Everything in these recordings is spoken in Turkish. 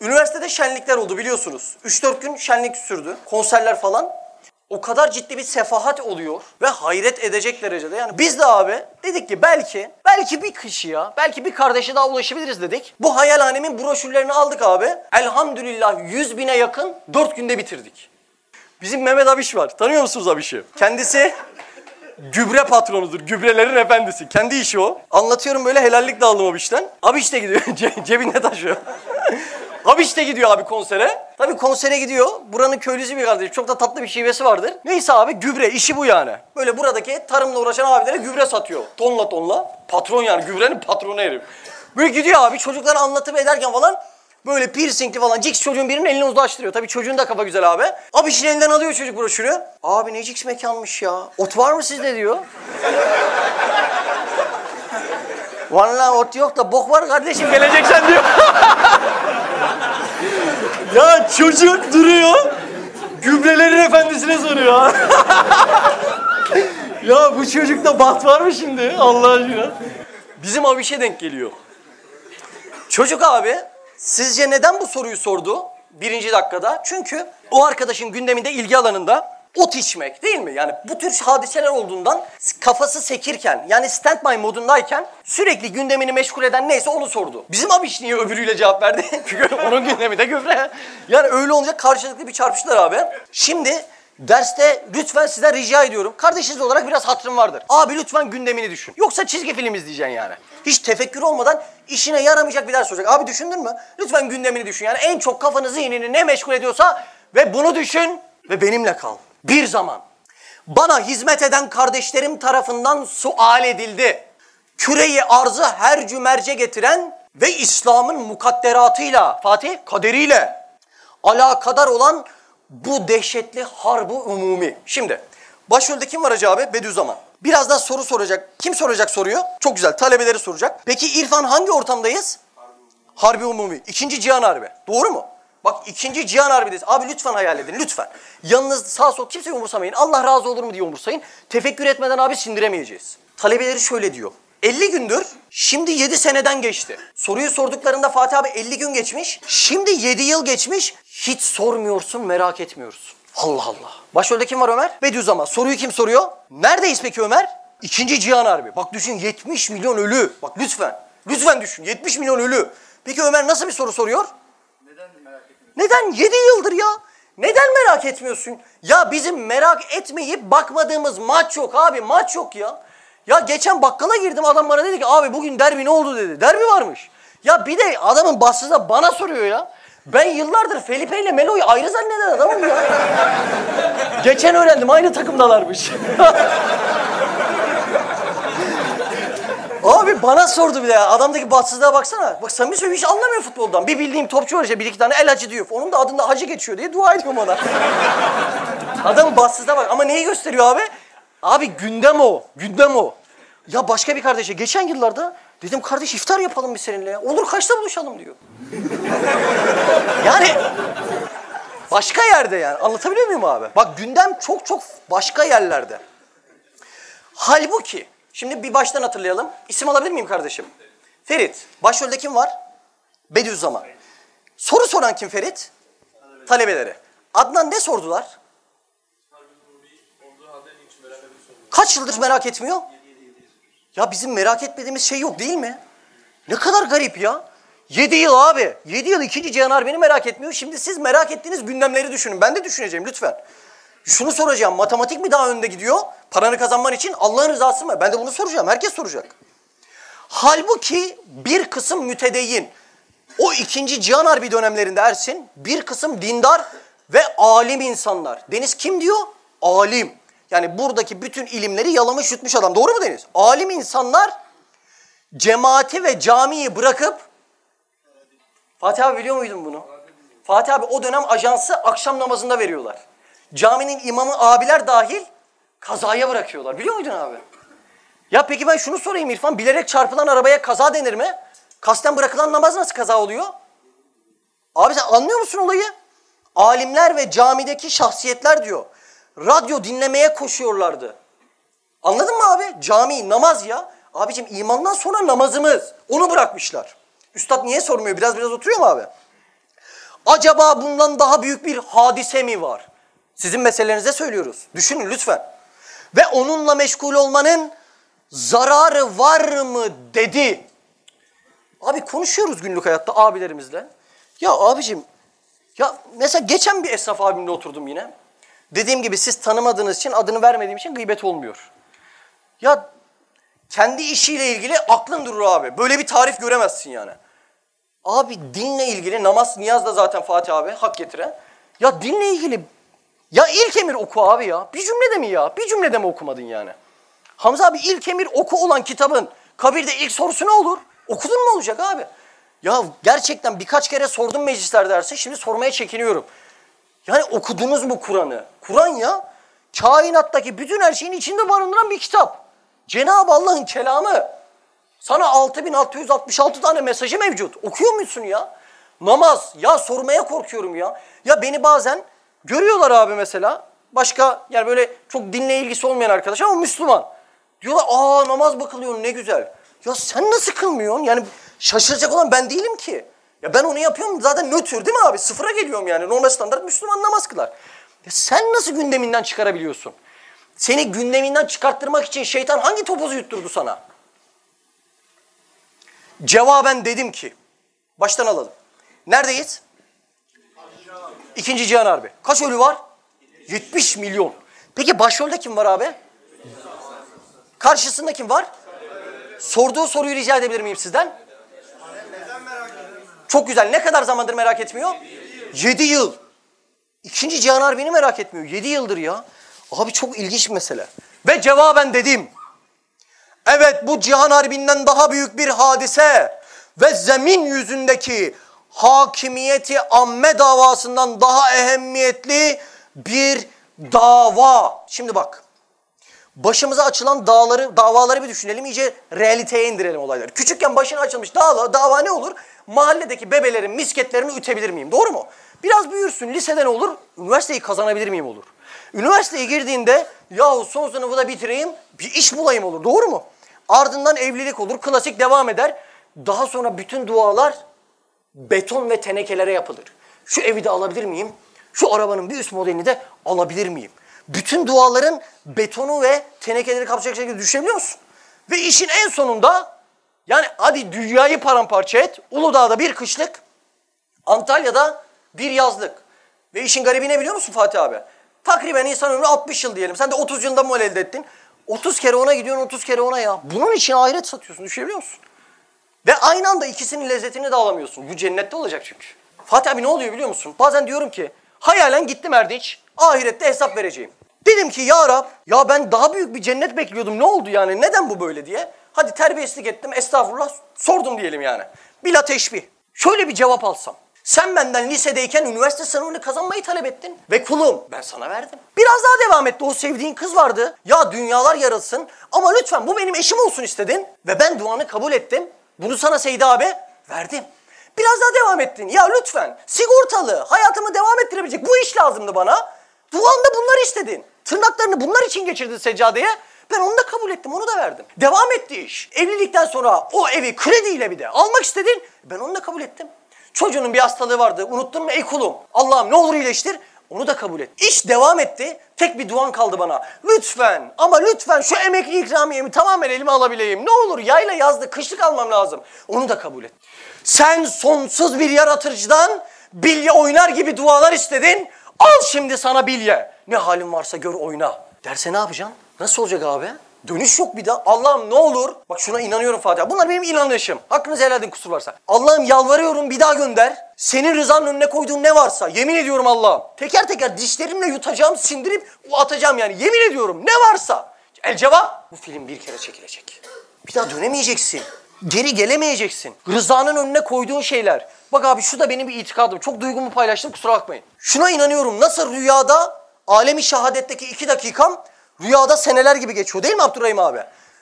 Üniversitede şenlikler oldu biliyorsunuz. 3-4 gün şenlik sürdü. Konserler falan. O kadar ciddi bir sefahat oluyor ve hayret edecek derecede. Yani biz de abi dedik ki belki, belki bir kişiye, belki bir kardeşe daha ulaşabiliriz dedik. Bu hayalhanemin broşürlerini aldık abi. Elhamdülillah 100 bine yakın 4 günde bitirdik. Bizim Mehmet Abiş var. Tanıyor musunuz Abiş'i? Kendisi gübre patronudur. Gübrelerin efendisi. Kendi işi o. Anlatıyorum böyle helallik de aldım Abiş'ten. Abiş de gidiyor. Ce- cebinde taşıyor. Abiş de gidiyor abi konsere. Tabii konsere gidiyor. Buranın köylüsü bir kardeşim. Çok da tatlı bir şivesi vardır. Neyse abi gübre işi bu yani. Böyle buradaki tarımla uğraşan abilere gübre satıyor. Tonla tonla. Patron yani gübrenin patronu herif. Böyle gidiyor abi çocuklara anlatıp ederken falan Böyle piercingli falan. Cix çocuğun birinin elini uzlaştırıyor. Tabii çocuğun da kafa güzel abi. Abi işin elinden alıyor çocuk broşürü. Abi ne Cix mekanmış ya. Ot var mı sizde diyor. Vallahi ot yok da bok var kardeşim geleceksen diyor. ya çocuk duruyor. Gübrelerin efendisine soruyor. ya bu çocukta bat var mı şimdi Allah aşkına? Bizim abişe denk geliyor. Çocuk abi sizce neden bu soruyu sordu birinci dakikada? Çünkü o arkadaşın gündeminde ilgi alanında ot içmek değil mi? Yani bu tür hadiseler olduğundan kafası sekirken yani standby modundayken sürekli gündemini meşgul eden neyse onu sordu. Bizim abiş niye öbürüyle cevap verdi? Çünkü onun gündemi de gübre. Yani öyle olunca karşılıklı bir çarpıştılar abi. Şimdi Derste lütfen sizden rica ediyorum. Kardeşiniz olarak biraz hatırım vardır. Abi lütfen gündemini düşün. Yoksa çizgi film izleyeceksin yani. Hiç tefekkür olmadan işine yaramayacak bir ders olacak. Abi düşündün mü? Lütfen gündemini düşün. Yani en çok kafanı zihnini ne meşgul ediyorsa ve bunu düşün ve benimle kal. Bir zaman bana hizmet eden kardeşlerim tarafından sual edildi. Küreyi arzı her cümerce getiren ve İslam'ın mukadderatıyla, Fatih kaderiyle alakadar olan bu dehşetli harbu umumi. Şimdi başrolde kim var Hacı abi? Bediüzzaman. Birazdan soru soracak. Kim soracak soruyu? Çok güzel. Talebeleri soracak. Peki İrfan hangi ortamdayız? Harbi umumi. İkinci Cihan Harbi. Doğru mu? Bak ikinci Cihan Harbi'deyiz. Abi lütfen hayal edin lütfen. Yanınız sağ sol kimseyi umursamayın. Allah razı olur mu diye umursayın. Tefekkür etmeden abi sindiremeyeceğiz. Talebeleri şöyle diyor. 50 gündür, şimdi 7 seneden geçti. Soruyu sorduklarında Fatih abi 50 gün geçmiş, şimdi 7 yıl geçmiş. Hiç sormuyorsun, merak etmiyorsun. Allah Allah. Başrolde kim var Ömer? Bediüzzaman. Soruyu kim soruyor? Neredeyiz peki Ömer? İkinci Cihan Harbi. Bak düşün 70 milyon ölü. Bak lütfen. Lütfen düşün. 70 milyon ölü. Peki Ömer nasıl bir soru soruyor? Neden merak etmiyorsun? Neden? 7 yıldır ya. Neden merak etmiyorsun? Ya bizim merak etmeyip bakmadığımız maç yok abi. Maç yok ya. Ya geçen bakkala girdim adam bana dedi ki abi bugün derbi ne oldu dedi. Derbi varmış. Ya bir de adamın bassıza bana soruyor ya. Ben yıllardır Felipe ile Melo'yu ayrı zanneden adamım ya. geçen öğrendim aynı takımdalarmış. Abi bana sordu bir de ya. Adamdaki bahtsızlığa baksana. Bak samimi söylüyorum hiç anlamıyor futboldan. Bir bildiğim topçu var işte bir iki tane el hacı diyor. Onun da adında hacı geçiyor diye dua ediyorum ona. Adamın bahtsızlığa bak. Ama neyi gösteriyor abi? Abi gündem o. Gündem o. Ya başka bir kardeşe geçen yıllarda dedim kardeş iftar yapalım biz seninle ya. Olur kaçta buluşalım diyor. yani başka yerde yani. Anlatabiliyor muyum abi? Bak gündem çok çok başka yerlerde. Halbuki şimdi bir baştan hatırlayalım. İsim alabilir miyim kardeşim? Ferit. Başrolde kim var? Bediüzzaman. Soru soran kim Ferit? Talebeleri. Adnan ne sordular? Kaç yıldır merak etmiyor? Ya bizim merak etmediğimiz şey yok değil mi? Ne kadar garip ya. 7 yıl abi. 7 yıl ikinci Cihan Harbi'ni merak etmiyor. Şimdi siz merak ettiğiniz gündemleri düşünün. Ben de düşüneceğim lütfen. Şunu soracağım. Matematik mi daha önde gidiyor? Paranı kazanman için Allah'ın rızası mı? Ben de bunu soracağım. Herkes soracak. Halbuki bir kısım mütedeyyin. O ikinci Cihan Harbi dönemlerinde Ersin bir kısım dindar ve alim insanlar. Deniz kim diyor? Alim. Yani buradaki bütün ilimleri yalamış yutmuş adam. Doğru mu Deniz? Alim insanlar cemaati ve camiyi bırakıp Fatih abi biliyor muydun bunu? Fatih abi o dönem ajansı akşam namazında veriyorlar. Caminin imamı abiler dahil kazaya bırakıyorlar. Biliyor muydun abi? Ya peki ben şunu sorayım İrfan. Bilerek çarpılan arabaya kaza denir mi? Kasten bırakılan namaz nasıl kaza oluyor? Abi sen anlıyor musun olayı? Alimler ve camideki şahsiyetler diyor. Radyo dinlemeye koşuyorlardı. Anladın mı abi? Cami, namaz ya. Abicim imandan sonra namazımız. Onu bırakmışlar. Üstad niye sormuyor? Biraz biraz oturuyor mu abi? Acaba bundan daha büyük bir hadise mi var? Sizin meselelerinize söylüyoruz. Düşünün lütfen. Ve onunla meşgul olmanın zararı var mı dedi. Abi konuşuyoruz günlük hayatta abilerimizle. Ya abicim ya mesela geçen bir esnaf abimle oturdum yine. Dediğim gibi siz tanımadığınız için adını vermediğim için gıybet olmuyor. Ya kendi işiyle ilgili aklın durur abi. Böyle bir tarif göremezsin yani. Abi dinle ilgili namaz niyaz da zaten Fatih abi hak getiren. Ya dinle ilgili ya ilk emir oku abi ya. Bir cümlede mi ya? Bir cümlede mi okumadın yani? Hamza abi ilk emir oku olan kitabın kabirde ilk sorusu ne olur? Okudun mu olacak abi? Ya gerçekten birkaç kere sordum meclisler dersi. Şimdi sormaya çekiniyorum. Yani okudunuz mu Kur'an'ı? Kur'an ya kainattaki bütün her şeyin içinde barındıran bir kitap. Cenab-ı Allah'ın kelamı. Sana 6666 tane mesajı mevcut. Okuyor musun ya? Namaz. Ya sormaya korkuyorum ya. Ya beni bazen görüyorlar abi mesela. Başka yani böyle çok dinle ilgisi olmayan arkadaş ama Müslüman. Diyorlar aa namaz bakılıyor ne güzel. Ya sen nasıl kılmıyorsun? Yani şaşıracak olan ben değilim ki. Ya ben onu yapıyorum zaten nötr değil mi abi? Sıfıra geliyorum yani. Normal standart Müslüman namaz kılar. Ya sen nasıl gündeminden çıkarabiliyorsun? Seni gündeminden çıkarttırmak için şeytan hangi topuzu yutturdu sana? Cevaben dedim ki, baştan alalım. Neredeyiz? İkinci Cihan Harbi. Kaç ölü var? 70 milyon. Peki başrolde kim var abi? Karşısında kim var? Sorduğu soruyu rica edebilir miyim sizden? Çok güzel. Ne kadar zamandır merak etmiyor? 7 yıl. İkinci Cihan Harbi'ni merak etmiyor. 7 yıldır ya. Abi çok ilginç bir mesele. Ve cevaben dedim. Evet bu Cihan Harbi'nden daha büyük bir hadise ve zemin yüzündeki hakimiyeti amme davasından daha ehemmiyetli bir dava. Şimdi bak. Başımıza açılan dağları, davaları bir düşünelim. iyice realiteye indirelim olayları. Küçükken başına açılmış dava, dava ne olur? Mahalledeki bebelerin misketlerini ütebilir miyim? Doğru mu? Biraz büyürsün. Lisede ne olur? Üniversiteyi kazanabilir miyim olur. Üniversiteye girdiğinde yahu son sınıfı da bitireyim bir iş bulayım olur. Doğru mu? Ardından evlilik olur. Klasik devam eder. Daha sonra bütün dualar beton ve tenekelere yapılır. Şu evi de alabilir miyim? Şu arabanın bir üst modelini de alabilir miyim? Bütün duaların betonu ve tenekeleri kapsayacak şekilde düşünebiliyor musun? Ve işin en sonunda yani hadi dünyayı paramparça et. Uludağ'da bir kışlık, Antalya'da bir yazlık. Ve işin garibi ne biliyor musun Fatih abi? Takriben insan ömrü 60 yıl diyelim. Sen de 30 yılda mal elde ettin. 30 kere ona gidiyorsun, 30 kere ona ya. Bunun için ahiret satıyorsun. Düşünebiliyor musun? Ve aynı anda ikisinin lezzetini de alamıyorsun. Bu cennette olacak çünkü. Fatih abi ne oluyor biliyor musun? Bazen diyorum ki hayalen gittim Erdinç. Ahirette hesap vereceğim. Dedim ki ya Rab ya ben daha büyük bir cennet bekliyordum. Ne oldu yani? Neden bu böyle diye. Hadi terbiyesizlik ettim. Estağfurullah sordum diyelim yani. Bila teşbih. Şöyle bir cevap alsam. Sen benden lisedeyken üniversite sınavını kazanmayı talep ettin. Ve kulum ben sana verdim. Biraz daha devam etti. O sevdiğin kız vardı. Ya dünyalar yarılsın ama lütfen bu benim eşim olsun istedin. Ve ben duanı kabul ettim. Bunu sana Seydi abi verdim. Biraz daha devam ettin. Ya lütfen sigortalı hayatımı devam ettirebilecek bu iş lazımdı bana. Duanda bunlar istedin. Tırnaklarını bunlar için geçirdin seccadeye. Ben onu da kabul ettim, onu da verdim. Devam etti iş. Evlilikten sonra o evi krediyle bir de almak istedin. Ben onu da kabul ettim. Çocuğunun bir hastalığı vardı. Unuttun mu ey kulum? Allah'ım ne olur iyileştir. Onu da kabul et. İş devam etti. Tek bir duan kaldı bana. Lütfen ama lütfen şu emekli ikramiyemi tamamen elime alabileyim. Ne olur yayla yazdı kışlık almam lazım. Onu da kabul et. Sen sonsuz bir yaratıcıdan bilye oynar gibi dualar istedin. Al şimdi sana bilye. Ne halin varsa gör oyna. Derse ne yapacaksın? Nasıl olacak abi? Dönüş yok bir daha. Allah'ım ne olur. Bak şuna inanıyorum Fatih. Bunlar benim inanışım. Hakkınızı helal edin kusur varsa. Allah'ım yalvarıyorum bir daha gönder. Senin rızanın önüne koyduğum ne varsa yemin ediyorum Allah'ım. Teker teker dişlerimle yutacağım, sindirip atacağım yani. Yemin ediyorum ne varsa. El cevap bu film bir kere çekilecek. Bir daha dönemeyeceksin. Geri gelemeyeceksin. Rızanın önüne koyduğun şeyler. Bak abi şu da benim bir itikadım. Çok duygumu paylaştım kusura bakmayın. Şuna inanıyorum. Nasıl rüyada alemi şehadetteki iki dakikam Rüyada seneler gibi geçiyor değil mi Abdurrahim abi?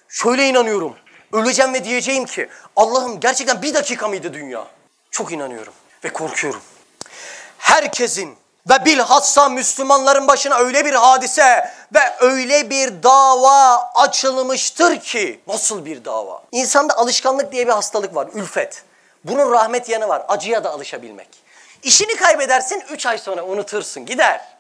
Şöyle inanıyorum. Öleceğim ve diyeceğim ki Allah'ım gerçekten bir dakika mıydı dünya? Çok inanıyorum ve korkuyorum. Herkesin ve bilhassa Müslümanların başına öyle bir hadise ve öyle bir dava açılmıştır ki nasıl bir dava? İnsanda alışkanlık diye bir hastalık var, ülfet. Bunun rahmet yanı var, acıya da alışabilmek. İşini kaybedersin, üç ay sonra unutursun, gider.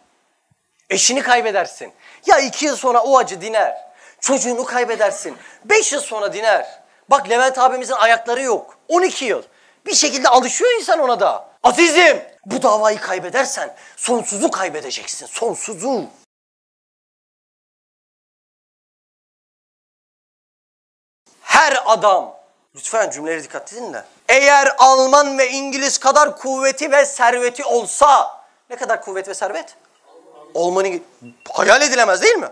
Eşini kaybedersin. Ya iki yıl sonra o acı diner. Çocuğunu kaybedersin. Beş yıl sonra diner. Bak Levent abimizin ayakları yok. 12 yıl. Bir şekilde alışıyor insan ona da. Azizim bu davayı kaybedersen sonsuzu kaybedeceksin. Sonsuzu. Her adam Lütfen cümleleri dikkat edin de. Eğer Alman ve İngiliz kadar kuvveti ve serveti olsa ne kadar kuvvet ve servet? Olmanı hayal edilemez değil mi?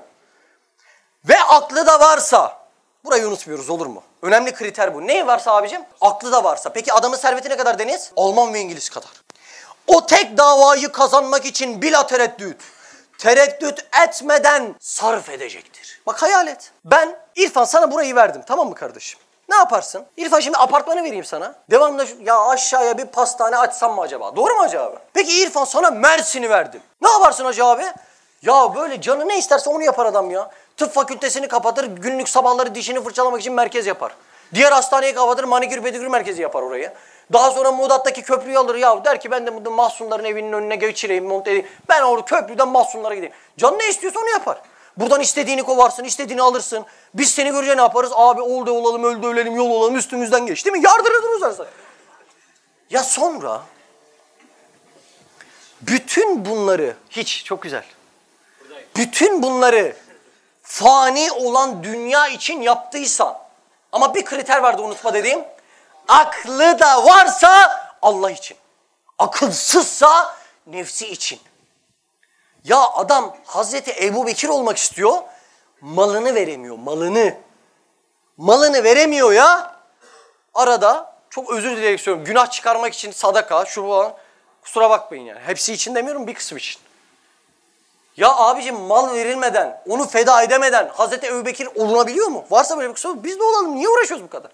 Ve aklı da varsa burayı unutmuyoruz olur mu? Önemli kriter bu. Ne varsa abicim? Aklı da varsa. Peki adamın serveti ne kadar Deniz? Alman ve İngiliz kadar. O tek davayı kazanmak için bila tereddüt, tereddüt etmeden sarf edecektir. Bak hayal et. Ben İrfan sana burayı verdim tamam mı kardeşim? Ne yaparsın? İrfan şimdi apartmanı vereyim sana. Şu, ya aşağıya bir pastane açsam mı acaba? Doğru mu acaba? Peki İrfan sana Mersin'i verdim. Ne yaparsın acaba abi? Ya böyle canı ne isterse onu yapar adam ya. Tıp fakültesini kapatır, günlük sabahları dişini fırçalamak için merkez yapar. Diğer hastaneyi kapatır, manikür pedikür merkezi yapar orayı. Daha sonra Muğdat'taki köprüyü alır ya der ki ben de burada mahsunların evinin önüne geçireyim, monte edeyim. Ben orada köprüden mahsunlara gideyim. Can ne istiyorsa onu yapar. Buradan istediğini kovarsın, istediğini alırsın. Biz seni görünce ne yaparız? Abi oldu olalım, öldü ölelim, yol olalım, üstümüzden geç değil mi? Yardırır dururuz Ya sonra bütün bunları, hiç çok güzel. Bütün bunları fani olan dünya için yaptıysan ama bir kriter vardı unutma dediğim. Aklı da varsa Allah için. Akılsızsa nefsi için. Ya adam Hazreti Ebu Bekir olmak istiyor. Malını veremiyor. Malını. Malını veremiyor ya. Arada çok özür dileyerek söylüyorum. Günah çıkarmak için sadaka, şu bu. Kusura bakmayın yani. Hepsi için demiyorum bir kısım için. Ya abicim mal verilmeden, onu feda edemeden Hazreti Ebu Bekir olunabiliyor mu? Varsa böyle bir kısım biz de olalım. Niye uğraşıyoruz bu kadar?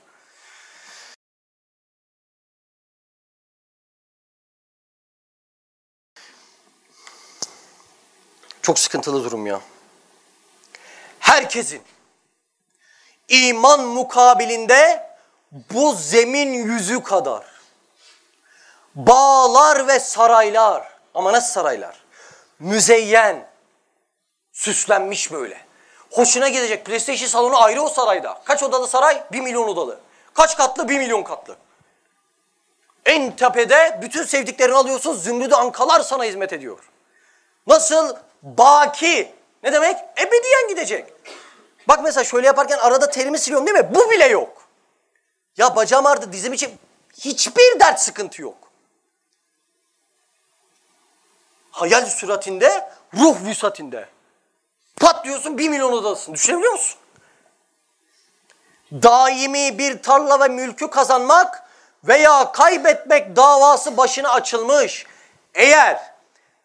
Çok sıkıntılı durum ya. Herkesin iman mukabilinde bu zemin yüzü kadar bağlar ve saraylar ama nasıl saraylar? Müzeyyen, süslenmiş böyle. Hoşuna gidecek PlayStation salonu ayrı o sarayda. Kaç odalı saray? Bir milyon odalı. Kaç katlı? Bir milyon katlı. En tepede bütün sevdiklerini alıyorsun. Zümrüdü ankalar sana hizmet ediyor. Nasıl? Baki. Ne demek? Ebediyen gidecek. Bak mesela şöyle yaparken arada terimi siliyorum değil mi? Bu bile yok. Ya bacağım ağrıdı dizim için hiçbir dert sıkıntı yok. Hayal süratinde, ruh vüsatinde. Pat diyorsun bir milyon odasın. Düşünebiliyor musun? Daimi bir tarla ve mülkü kazanmak veya kaybetmek davası başına açılmış. Eğer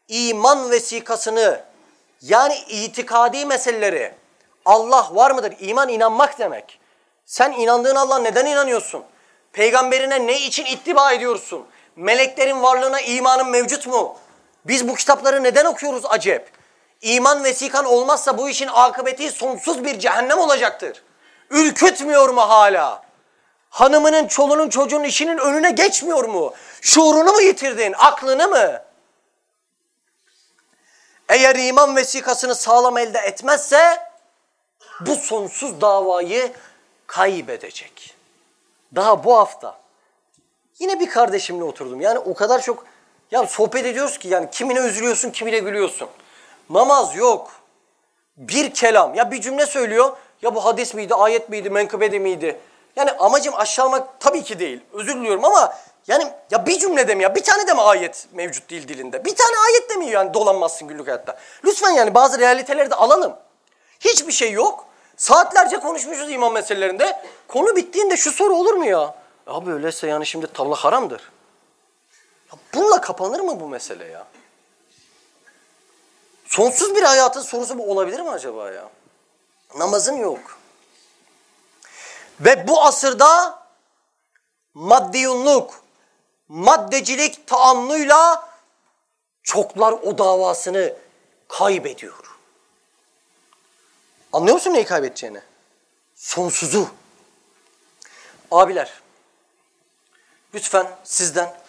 iman vesikasını yani itikadi meseleleri Allah var mıdır? İman inanmak demek. Sen inandığın Allah neden inanıyorsun? Peygamberine ne için ittiba ediyorsun? Meleklerin varlığına imanın mevcut mu? Biz bu kitapları neden okuyoruz acep? İman vesikan olmazsa bu işin akıbeti sonsuz bir cehennem olacaktır. Ürkütmüyor mu hala? Hanımının, çolunun, çocuğun işinin önüne geçmiyor mu? Şuurunu mu yitirdin, aklını mı? Eğer iman vesikasını sağlam elde etmezse bu sonsuz davayı kaybedecek. Daha bu hafta yine bir kardeşimle oturdum. Yani o kadar çok ya sohbet ediyoruz ki yani kimine üzülüyorsun, kimine gülüyorsun. Namaz yok. Bir kelam. Ya bir cümle söylüyor. Ya bu hadis miydi, ayet miydi, menkıbede miydi? Yani amacım aşağılamak tabii ki değil. Özür diliyorum ama yani ya bir cümlede mi ya? Bir tane de mi ayet mevcut değil dilinde? Bir tane ayet de mi yani dolanmazsın günlük hayatta? Lütfen yani bazı realiteleri de alalım. Hiçbir şey yok. Saatlerce konuşmuşuz iman meselelerinde. Konu bittiğinde şu soru olur mu ya? Abi öyleyse yani şimdi tavla haramdır. Bununla kapanır mı bu mesele ya? Sonsuz bir hayatın sorusu bu olabilir mi acaba ya? Namazın yok. Ve bu asırda maddiyunluk, maddecilik taamluyla çoklar o davasını kaybediyor. Anlıyor musun neyi kaybedeceğini? Sonsuzu. Abiler, lütfen sizden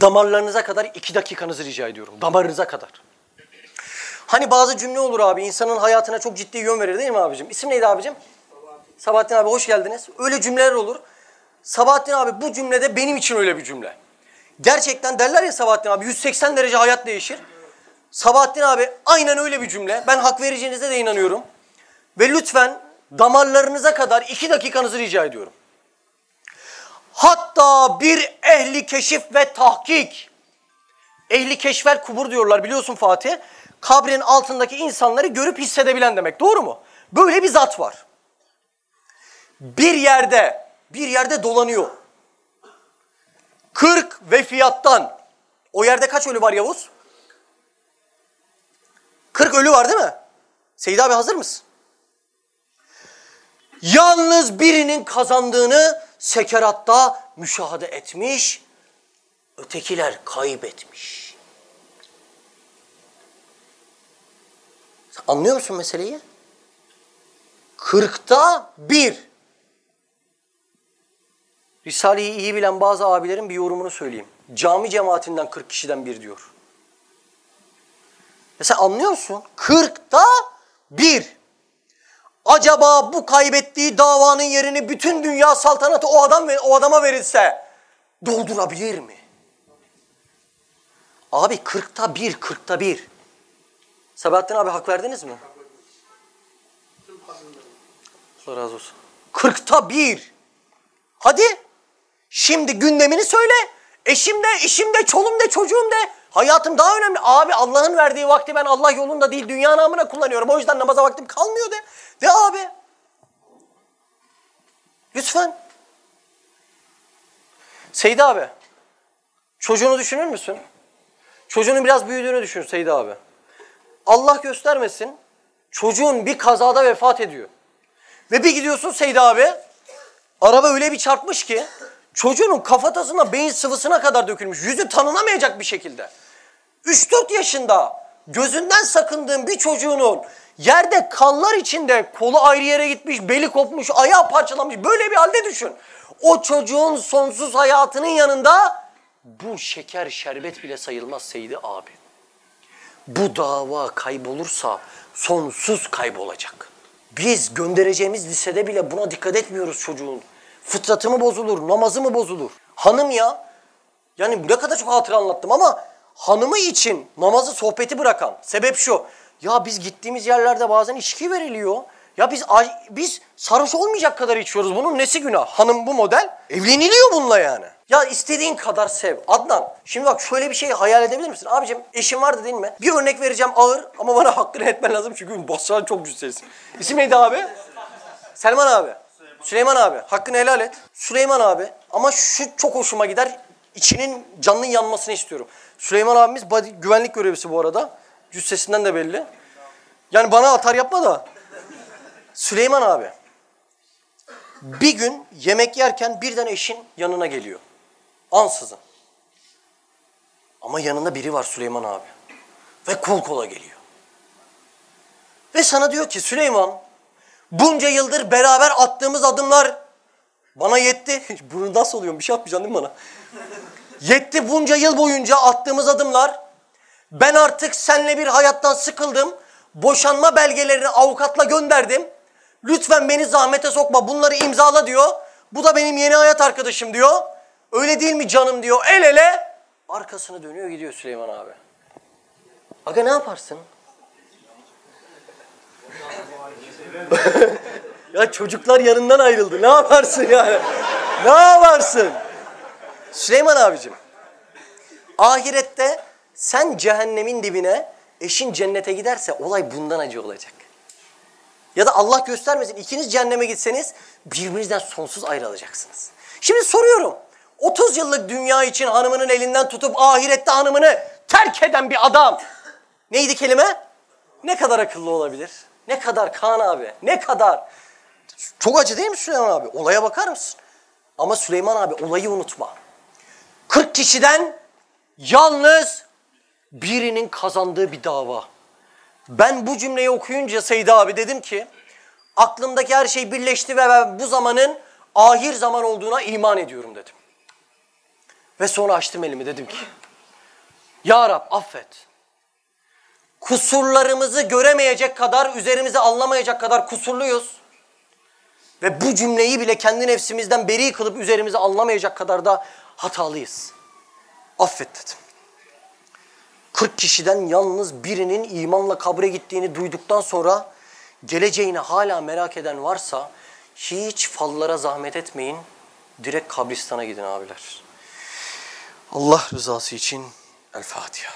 Damarlarınıza kadar iki dakikanızı rica ediyorum. Damarınıza kadar. Hani bazı cümle olur abi insanın hayatına çok ciddi yön verir değil mi abicim? İsim neydi abicim? Sabahattin abi hoş geldiniz. Öyle cümleler olur. Sabahattin abi bu cümlede benim için öyle bir cümle. Gerçekten derler ya Sabahattin abi 180 derece hayat değişir. Sabahattin abi aynen öyle bir cümle. Ben hak vereceğinize de inanıyorum. Ve lütfen damarlarınıza kadar iki dakikanızı rica ediyorum. Hatta bir ehli keşif ve tahkik. Ehli keşfer kubur diyorlar biliyorsun Fatih. Kabrin altındaki insanları görüp hissedebilen demek. Doğru mu? Böyle bir zat var. Bir yerde, bir yerde dolanıyor. 40 ve fiyattan. O yerde kaç ölü var Yavuz? 40 ölü var değil mi? Seyit abi hazır mısın? Yalnız birinin kazandığını sekeratta müşahede etmiş, ötekiler kaybetmiş. Sen anlıyor musun meseleyi? Kırkta bir. Risale'yi iyi bilen bazı abilerin bir yorumunu söyleyeyim. Cami cemaatinden 40 kişiden bir diyor. Ya sen anlıyor musun? 40'ta bir. Acaba bu kaybettiği davanın yerini bütün dünya saltanatı o adam ve o adama verilse doldurabilir mi? Abi 40'ta bir, 40'ta bir. Sabahattin abi hak verdiniz mi? Allah razı olsun. 40'ta bir. Hadi. Şimdi gündemini söyle. Eşim de, işim de, çolum de, çocuğum de. Hayatım daha önemli. Abi Allah'ın verdiği vakti ben Allah yolunda değil dünya namına kullanıyorum. O yüzden namaza vaktim kalmıyor de. De abi. Lütfen. Seydi abi. Çocuğunu düşünür müsün? Çocuğunun biraz büyüdüğünü düşün Seydi abi. Allah göstermesin. Çocuğun bir kazada vefat ediyor. Ve bir gidiyorsun Seydi abi. Araba öyle bir çarpmış ki çocuğunun kafatasına beyin sıvısına kadar dökülmüş. Yüzü tanınamayacak bir şekilde. 3-4 yaşında gözünden sakındığın bir çocuğunun yerde kanlar içinde kolu ayrı yere gitmiş, beli kopmuş, ayağı parçalanmış böyle bir halde düşün. O çocuğun sonsuz hayatının yanında bu şeker şerbet bile sayılmaz Seydi abi. Bu dava kaybolursa sonsuz kaybolacak. Biz göndereceğimiz lisede bile buna dikkat etmiyoruz çocuğun. Fıtratı mı bozulur, namazı mı bozulur? Hanım ya, yani ne kadar çok hatıra anlattım ama hanımı için namazı sohbeti bırakan sebep şu. Ya biz gittiğimiz yerlerde bazen içki veriliyor. Ya biz biz sarhoş olmayacak kadar içiyoruz. Bunun nesi günah? Hanım bu model. Evleniliyor bununla yani. Ya istediğin kadar sev. Adnan şimdi bak şöyle bir şey hayal edebilir misin? Abicim eşim vardı değil mi? Bir örnek vereceğim ağır ama bana hakkını etmen lazım çünkü basran çok cüsselisin. İsim neydi abi? Selman abi. Süleyman abi. Hakkını helal et. Süleyman abi. Ama şu çok hoşuma gider. İçinin canının yanmasını istiyorum. Süleyman abimiz body, güvenlik görevlisi bu arada. Cüssesinden de belli. Yani bana atar yapma da. Süleyman abi. Bir gün yemek yerken birden eşin yanına geliyor. Ansızın. Ama yanında biri var Süleyman abi. Ve kol kola geliyor. Ve sana diyor ki Süleyman bunca yıldır beraber attığımız adımlar bana yetti. Bunu nasıl oluyor? Bir şey atmayacaksın değil mi bana? Yetti bunca yıl boyunca attığımız adımlar. Ben artık senle bir hayattan sıkıldım. Boşanma belgelerini avukatla gönderdim. Lütfen beni zahmete sokma bunları imzala diyor. Bu da benim yeni hayat arkadaşım diyor. Öyle değil mi canım diyor. El ele arkasını dönüyor gidiyor Süleyman abi. Aga ne yaparsın? ya çocuklar yanından ayrıldı. Ne yaparsın yani? ne yaparsın? Süleyman abicim. Ahirette sen cehennemin dibine, eşin cennete giderse olay bundan acı olacak. Ya da Allah göstermesin ikiniz cehenneme gitseniz birbirinizden sonsuz ayrılacaksınız. Şimdi soruyorum. 30 yıllık dünya için hanımının elinden tutup ahirette hanımını terk eden bir adam. Neydi kelime? Ne kadar akıllı olabilir? Ne kadar Kaan abi? Ne kadar? Çok acı değil mi Süleyman abi? Olaya bakar mısın? Ama Süleyman abi olayı unutma. 40 kişiden yalnız birinin kazandığı bir dava. Ben bu cümleyi okuyunca Seydi abi dedim ki aklımdaki her şey birleşti ve ben bu zamanın ahir zaman olduğuna iman ediyorum dedim. Ve sonra açtım elimi dedim ki Ya Rab affet. Kusurlarımızı göremeyecek kadar, üzerimize anlamayacak kadar kusurluyuz. Ve bu cümleyi bile kendi nefsimizden beri kılıp üzerimize anlamayacak kadar da hatalıyız. Affet dedim. 40 kişiden yalnız birinin imanla kabre gittiğini duyduktan sonra geleceğini hala merak eden varsa hiç fallara zahmet etmeyin. Direkt kabristana gidin abiler. Allah rızası için El Fatiha.